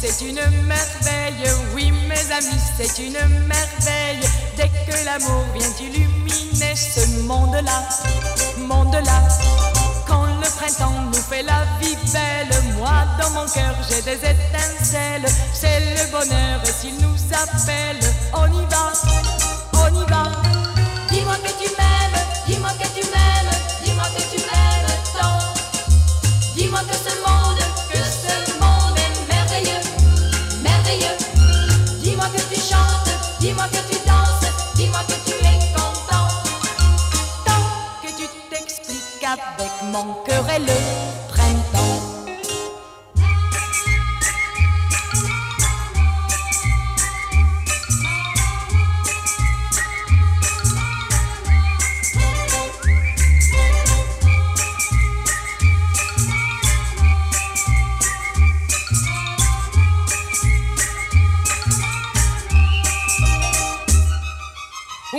c'est une merveille. Oui, mes amis, c'est une merveille. Dès que l'amour vient illuminer ce monde-là, monde-là. Quand le printemps nous fait la vie belle, moi dans mon cœur j'ai des étincelles. C'est le bonheur s'il nous appelle. avec mon cœur et le printemps.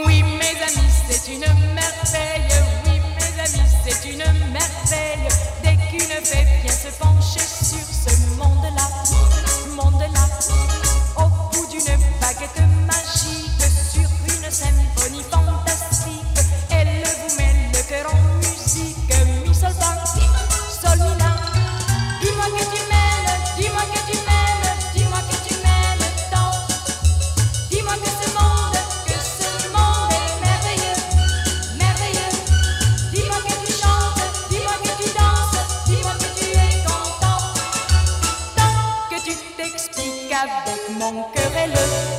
Oui, mes amis, c'est une merveille. shifts you so avec mon querelleux.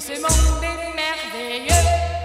ce monde est merveilleux.